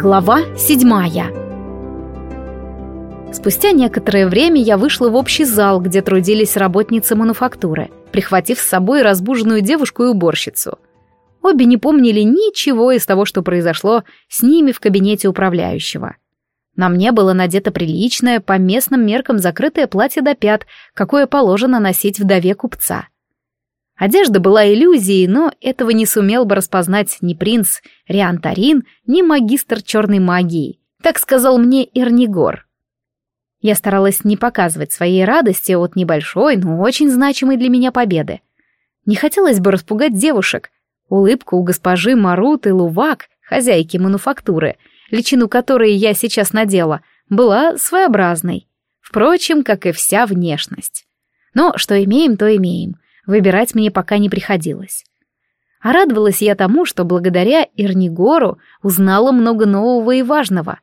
Глава седьмая Спустя некоторое время я вышла в общий зал, где трудились работницы мануфактуры, прихватив с собой разбуженную девушку и уборщицу. Обе не помнили ничего из того, что произошло с ними в кабинете управляющего. На мне было надето приличное, по местным меркам закрытое платье до пят, какое положено носить вдове купца. Одежда была иллюзией, но этого не сумел бы распознать ни принц Риантарин, ни магистр черной магии. Так сказал мне Эрнигор. Я старалась не показывать своей радости от небольшой, но очень значимой для меня победы. Не хотелось бы распугать девушек. Улыбка у госпожи Марут и Лувак, хозяйки мануфактуры, личину которой я сейчас надела, была своеобразной. Впрочем, как и вся внешность. Но что имеем, то имеем — Выбирать мне пока не приходилось. А радовалась я тому, что благодаря Ирнигору узнала много нового и важного.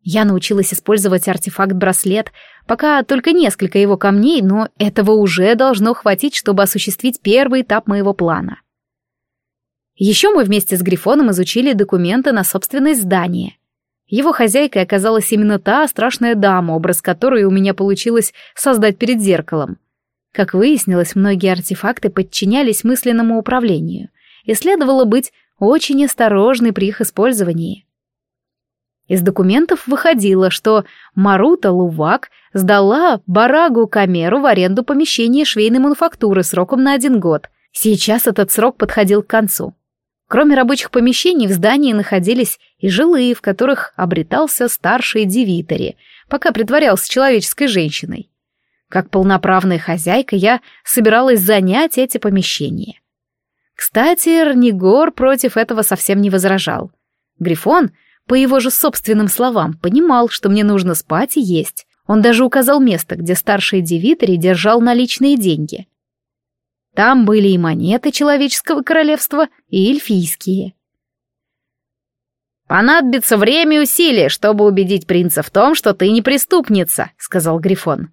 Я научилась использовать артефакт-браслет, пока только несколько его камней, но этого уже должно хватить, чтобы осуществить первый этап моего плана. Еще мы вместе с Грифоном изучили документы на собственность здания. Его хозяйкой оказалась именно та страшная дама, образ которой у меня получилось создать перед зеркалом. Как выяснилось, многие артефакты подчинялись мысленному управлению, и следовало быть очень осторожной при их использовании. Из документов выходило, что Марута Лувак сдала Барагу Камеру в аренду помещения швейной мануфактуры сроком на один год. Сейчас этот срок подходил к концу. Кроме рабочих помещений в здании находились и жилые, в которых обретался старший девитери, пока притворялся человеческой женщиной. Как полноправная хозяйка я собиралась занять эти помещения. Кстати, Рнигор против этого совсем не возражал. Грифон, по его же собственным словам, понимал, что мне нужно спать и есть. Он даже указал место, где старший девитери держал наличные деньги. Там были и монеты человеческого королевства, и эльфийские. «Понадобится время и усилия, чтобы убедить принца в том, что ты не преступница», — сказал Грифон.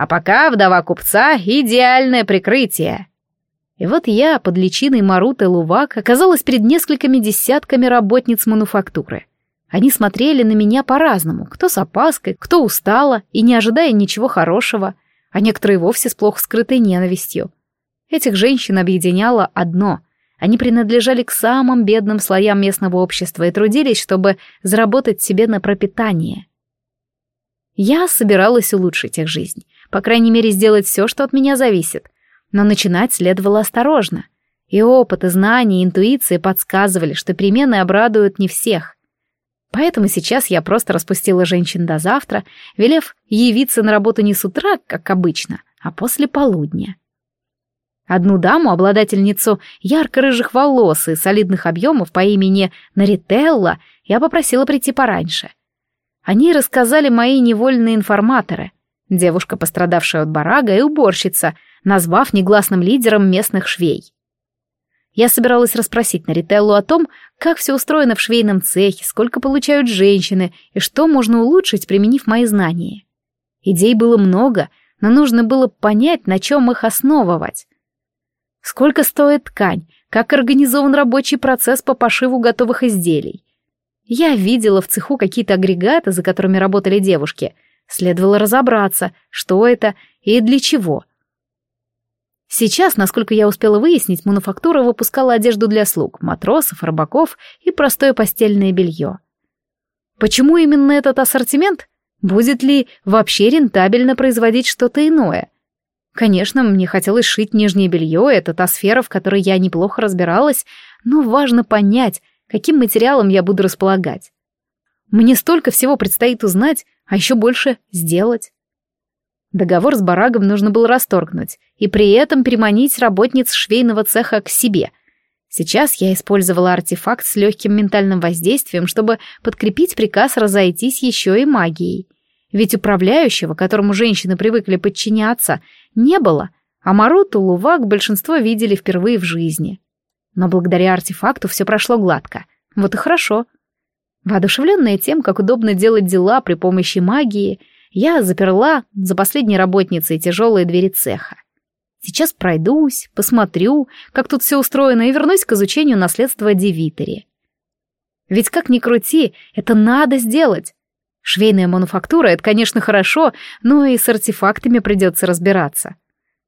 А пока вдова купца — идеальное прикрытие. И вот я, под личиной Маруты Лувак, оказалась перед несколькими десятками работниц мануфактуры. Они смотрели на меня по-разному, кто с опаской, кто устало и не ожидая ничего хорошего, а некоторые вовсе с плохо скрытой ненавистью. Этих женщин объединяло одно — они принадлежали к самым бедным слоям местного общества и трудились, чтобы заработать себе на пропитание. Я собиралась улучшить их жизнь, по крайней мере, сделать все, что от меня зависит. Но начинать следовало осторожно. И опыт, и знания, и интуиция подсказывали, что перемены обрадуют не всех. Поэтому сейчас я просто распустила женщин до завтра, велев явиться на работу не с утра, как обычно, а после полудня. Одну даму, обладательницу ярко-рыжих волос и солидных объемов по имени Нарителла, я попросила прийти пораньше. Они рассказали мои невольные информаторы — девушка, пострадавшая от барага, и уборщица, назвав негласным лидером местных швей. Я собиралась расспросить Нарителлу о том, как все устроено в швейном цехе, сколько получают женщины и что можно улучшить, применив мои знания. Идей было много, но нужно было понять, на чем их основывать. Сколько стоит ткань, как организован рабочий процесс по пошиву готовых изделий. Я видела в цеху какие-то агрегаты, за которыми работали девушки — Следовало разобраться, что это и для чего. Сейчас, насколько я успела выяснить, мануфактура выпускала одежду для слуг, матросов, рыбаков и простое постельное белье. Почему именно этот ассортимент? Будет ли вообще рентабельно производить что-то иное? Конечно, мне хотелось шить нижнее белье, это та сфера, в которой я неплохо разбиралась, но важно понять, каким материалом я буду располагать. Мне столько всего предстоит узнать, а еще больше сделать. Договор с барагом нужно было расторгнуть и при этом переманить работниц швейного цеха к себе. Сейчас я использовала артефакт с легким ментальным воздействием, чтобы подкрепить приказ разойтись еще и магией. Ведь управляющего, которому женщины привыкли подчиняться, не было, а Маруту Лувак большинство видели впервые в жизни. Но благодаря артефакту все прошло гладко. Вот и хорошо. — Воодушевленная тем, как удобно делать дела при помощи магии, я заперла за последней работницей тяжелые двери цеха. Сейчас пройдусь, посмотрю, как тут все устроено, и вернусь к изучению наследства Девитери. Ведь как ни крути, это надо сделать. Швейная мануфактура — это, конечно, хорошо, но и с артефактами придется разбираться.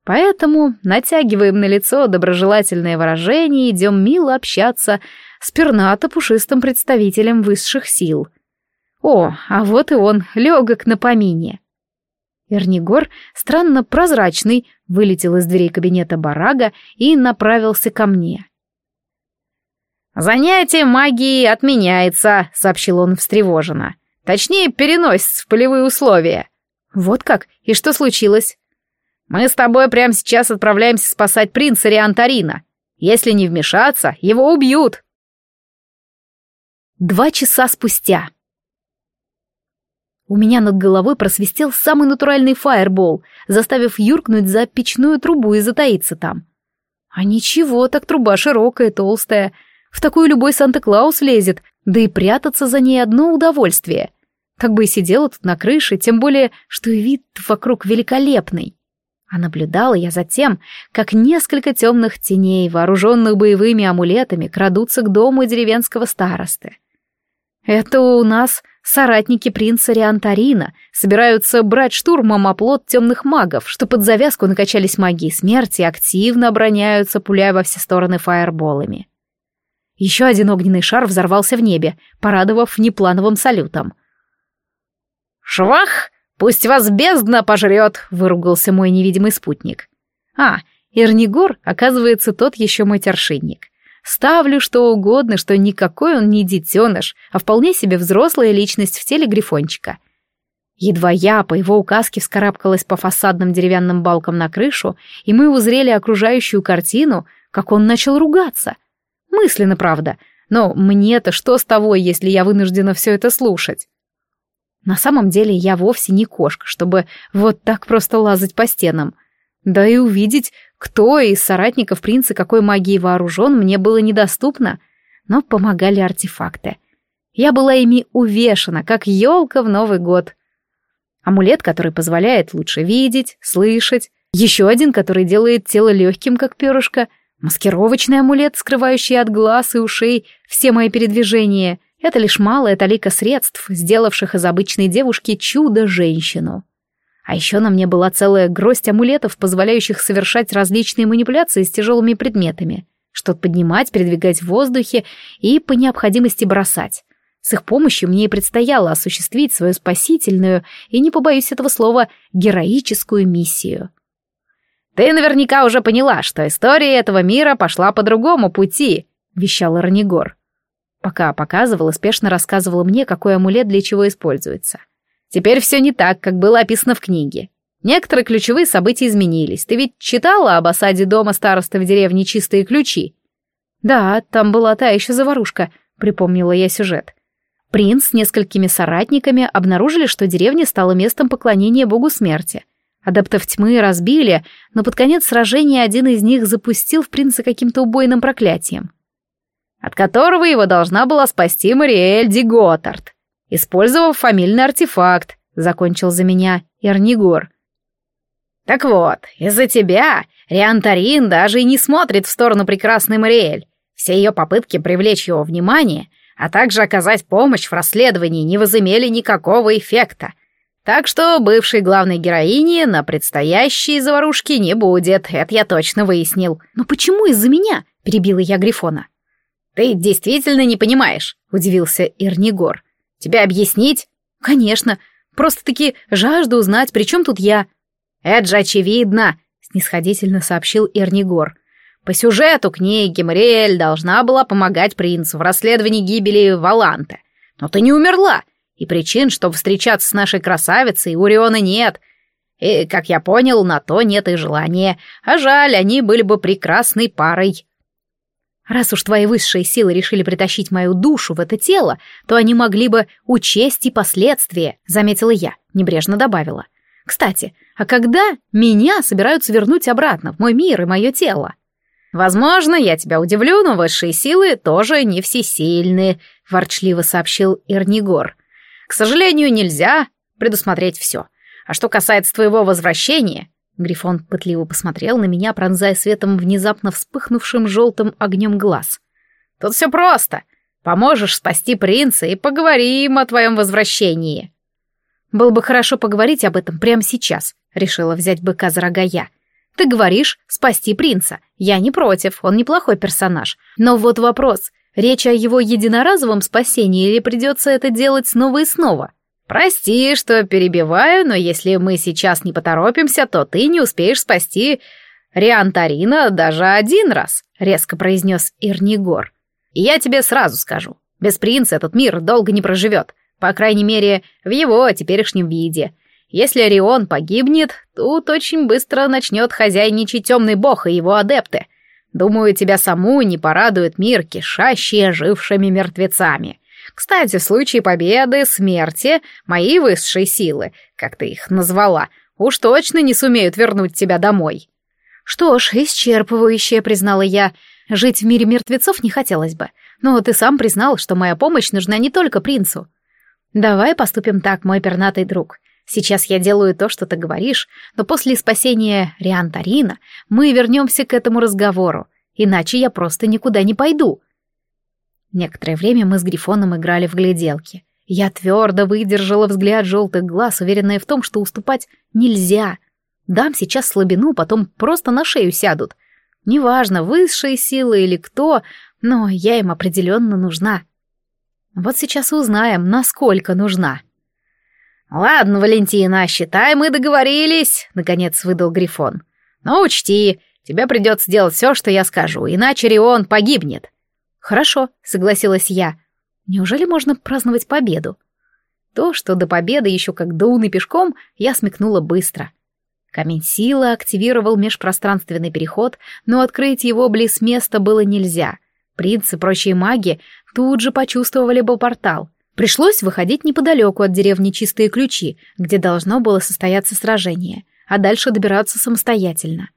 Поэтому натягиваем на лицо доброжелательное выражение и идем мило общаться с пернато-пушистым представителем высших сил. О, а вот и он, легок на помине. Эрнигор, странно прозрачный, вылетел из дверей кабинета барага и направился ко мне. «Занятие магии отменяется», — сообщил он встревоженно. «Точнее, переносится в полевые условия». «Вот как? И что случилось?» «Мы с тобой прямо сейчас отправляемся спасать принца Риантарина. Если не вмешаться, его убьют». Два часа спустя. У меня над головой просвистел самый натуральный фаербол, заставив юркнуть за печную трубу и затаиться там. А ничего, так труба широкая, толстая. В такую любой Санта-Клаус лезет, да и прятаться за ней одно удовольствие. Так бы и сидела тут на крыше, тем более, что и вид вокруг великолепный. А наблюдала я за тем, как несколько темных теней, вооруженных боевыми амулетами, крадутся к дому деревенского старосты. Это у нас соратники принца Риантарина собираются брать штурмом оплот темных магов, что под завязку накачались магией смерти и активно обороняются, пуляя во все стороны фаерболами. Еще один огненный шар взорвался в небе, порадовав неплановым салютом. «Швах! Пусть вас бездна пожрет!» — выругался мой невидимый спутник. А, Эрнигор, оказывается, тот еще мой тершинник. Ставлю что угодно, что никакой он не детеныш, а вполне себе взрослая личность в теле грифончика. Едва я по его указке вскарабкалась по фасадным деревянным балкам на крышу, и мы узрели окружающую картину, как он начал ругаться. Мысленно, правда, но мне-то что с того, если я вынуждена все это слушать? На самом деле я вовсе не кошка, чтобы вот так просто лазать по стенам. Да и увидеть, кто из соратников принца какой магией вооружен, мне было недоступно, но помогали артефакты. Я была ими увешана, как елка в Новый год. Амулет, который позволяет лучше видеть, слышать. Еще один, который делает тело легким, как перышко. Маскировочный амулет, скрывающий от глаз и ушей все мои передвижения. Это лишь малая талика средств, сделавших из обычной девушки чудо-женщину. А еще на мне была целая гроздь амулетов, позволяющих совершать различные манипуляции с тяжелыми предметами. Что-то поднимать, передвигать в воздухе и по необходимости бросать. С их помощью мне и предстояло осуществить свою спасительную и, не побоюсь этого слова, героическую миссию. «Ты наверняка уже поняла, что история этого мира пошла по другому пути», — вещал Ранигор. Пока показывал и спешно рассказывал мне, какой амулет для чего используется. Теперь все не так, как было описано в книге. Некоторые ключевые события изменились. Ты ведь читала об осаде дома старосты в деревне «Чистые ключи»?» «Да, там была та еще заварушка», — припомнила я сюжет. Принц с несколькими соратниками обнаружили, что деревня стала местом поклонения богу смерти. Адептов тьмы разбили, но под конец сражения один из них запустил в принца каким-то убойным проклятием. От которого его должна была спасти Мариэль Ди Готтард использовав фамильный артефакт», — закончил за меня Эрнигор. «Так вот, из-за тебя Риантарин даже и не смотрит в сторону прекрасной Мариэль. Все ее попытки привлечь его внимание, а также оказать помощь в расследовании не возымели никакого эффекта. Так что бывшей главной героини на предстоящей заварушке не будет, это я точно выяснил. «Но почему из-за меня?» — перебила я Грифона. «Ты действительно не понимаешь», — удивился Эрнигор. Тебе объяснить? Конечно. Просто-таки жажду узнать, при чем тут я. Это же очевидно, снисходительно сообщил Эрнигор. По сюжету книги Мариэль должна была помогать принцу в расследовании гибели Валанте. Но ты не умерла, и причин, чтобы встречаться с нашей красавицей, у Риона нет. И, как я понял, на то нет и желания. А жаль, они были бы прекрасной парой. Раз уж твои высшие силы решили притащить мою душу в это тело, то они могли бы учесть и последствия, заметила я, небрежно добавила. Кстати, а когда меня собираются вернуть обратно в мой мир и мое тело? Возможно, я тебя удивлю, но высшие силы тоже не всесильны, ворчливо сообщил Ирнигор. К сожалению, нельзя предусмотреть все. А что касается твоего возвращения, Грифон пытливо посмотрел на меня, пронзая светом внезапно вспыхнувшим желтым огнем глаз. «Тут все просто. Поможешь спасти принца и поговорим о твоем возвращении». «Было бы хорошо поговорить об этом прямо сейчас», — решила взять быка за рога я. «Ты говоришь, спасти принца. Я не против, он неплохой персонаж. Но вот вопрос, речь о его единоразовом спасении или придется это делать снова и снова?» «Прости, что перебиваю, но если мы сейчас не поторопимся, то ты не успеешь спасти Риантарина даже один раз», — резко произнес Ирнигор. «И я тебе сразу скажу, без принца этот мир долго не проживет. По крайней мере, в его теперешнем виде. Если Орион погибнет, тут очень быстро начнет хозяйничать темный бог и его адепты. Думаю, тебя саму не порадует мир, кишащий ожившими мертвецами. Кстати, в случае победы, смерти, мои высшие силы, как ты их назвала, уж точно не сумеют вернуть тебя домой. Что ж, исчерпывающе, признала я. Жить в мире мертвецов не хотелось бы. Но ты сам признал, что моя помощь нужна не только принцу. «Давай поступим так, мой пернатый друг. Сейчас я делаю то, что ты говоришь, но после спасения Риантарина мы вернемся к этому разговору, иначе я просто никуда не пойду». Некоторое время мы с Грифоном играли в гляделки. Я твердо выдержала взгляд желтых глаз, уверенная в том, что уступать нельзя. Дам сейчас слабину, потом просто на шею сядут. Неважно, высшие силы или кто, но я им определенно нужна. Вот сейчас узнаем, насколько нужна. «Ладно, Валентина, считай, мы договорились», — наконец выдал Грифон. «Но учти, тебе придется делать все, что я скажу, иначе Рион погибнет». «Хорошо», — согласилась я. «Неужели можно праздновать победу?» То, что до победы еще как до уны пешком, я смекнула быстро. Камень силы активировал межпространственный переход, но открыть его близ места было нельзя. Принц и прочие маги тут же почувствовали бы портал. Пришлось выходить неподалеку от деревни Чистые Ключи, где должно было состояться сражение, а дальше добираться самостоятельно.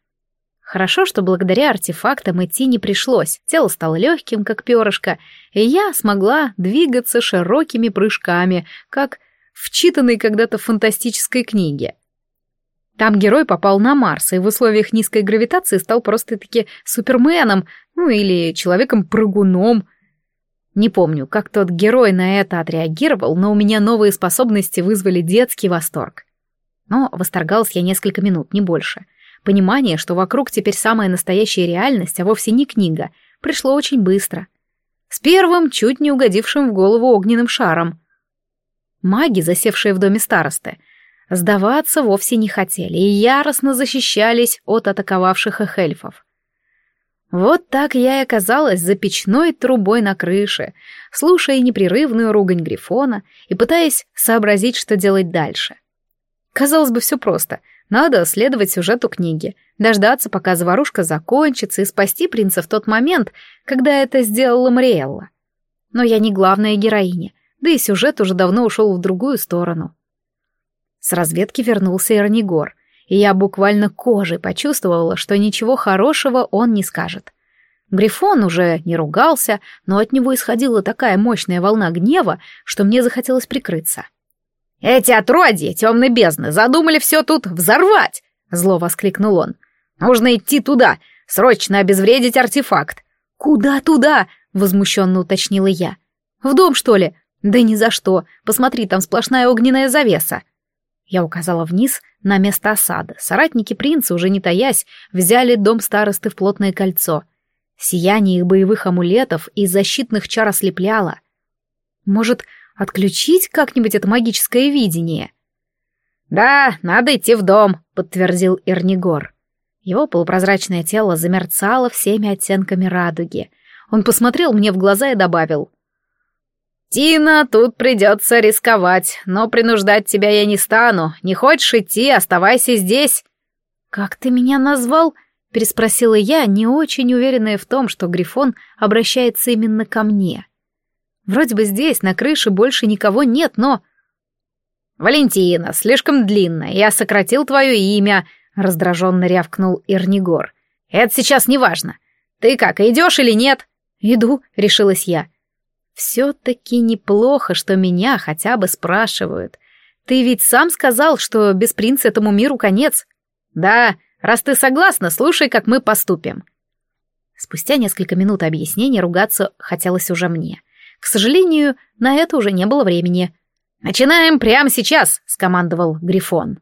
Хорошо, что благодаря артефактам идти не пришлось, тело стало легким, как перышко, и я смогла двигаться широкими прыжками, как в когда-то фантастической книге. Там герой попал на Марс, и в условиях низкой гравитации стал просто-таки суперменом, ну или человеком-прыгуном, не помню, как тот герой на это отреагировал, но у меня новые способности вызвали детский восторг. Но восторгалась я несколько минут, не больше. Понимание, что вокруг теперь самая настоящая реальность, а вовсе не книга, пришло очень быстро. С первым, чуть не угодившим в голову огненным шаром. Маги, засевшие в доме старосты, сдаваться вовсе не хотели и яростно защищались от атаковавших их эльфов. Вот так я и оказалась за печной трубой на крыше, слушая непрерывную ругань Грифона и пытаясь сообразить, что делать дальше. Казалось бы, все просто. Надо следовать сюжету книги, дождаться, пока заварушка закончится, и спасти принца в тот момент, когда это сделала Мариэлла. Но я не главная героиня, да и сюжет уже давно ушел в другую сторону. С разведки вернулся Эрнигор — и я буквально кожей почувствовала, что ничего хорошего он не скажет. Грифон уже не ругался, но от него исходила такая мощная волна гнева, что мне захотелось прикрыться. «Эти отродья темной бездны задумали все тут взорвать!» — зло воскликнул он. «Нужно идти туда, срочно обезвредить артефакт». «Куда туда?» — возмущенно уточнила я. «В дом, что ли?» «Да ни за что. Посмотри, там сплошная огненная завеса». Я указала вниз на место осады. Соратники принца, уже не таясь, взяли дом старосты в плотное кольцо. Сияние их боевых амулетов и защитных чар ослепляло. Может, отключить как-нибудь это магическое видение? «Да, надо идти в дом», — подтвердил Эрнигор. Его полупрозрачное тело замерцало всеми оттенками радуги. Он посмотрел мне в глаза и добавил. «Тина, тут придется рисковать, но принуждать тебя я не стану. Не хочешь идти, оставайся здесь». «Как ты меня назвал?» — переспросила я, не очень уверенная в том, что Грифон обращается именно ко мне. Вроде бы здесь, на крыше, больше никого нет, но... «Валентина, слишком длинно, я сократил твое имя», — раздраженно рявкнул Ирнигор. «Это сейчас не важно. Ты как, идешь или нет?» «Иду», — решилась я. Все-таки неплохо, что меня хотя бы спрашивают. Ты ведь сам сказал, что без принца этому миру конец. Да, раз ты согласна, слушай, как мы поступим. Спустя несколько минут объяснений ругаться хотелось уже мне. К сожалению, на это уже не было времени. «Начинаем прямо сейчас», — скомандовал Грифон.